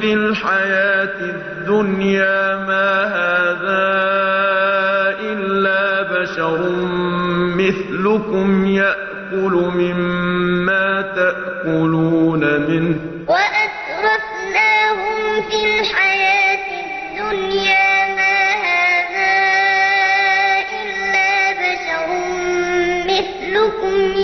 فِي الْحَيَاةِ الدُّنْيَا مَا هَٰذَا إِلَّا بَشَرٌ مِّثْلُكُمْ يَأْكُلُ مِمَّا تَأْكُلُونَ مِنْهُ. وَأَتْرَفْنَاهُمْ فِي الْحَيَاةِ الدُّنْيَا مَا هَٰذَا إِلَّا بَشَرٌ مِّثْلُكُمْ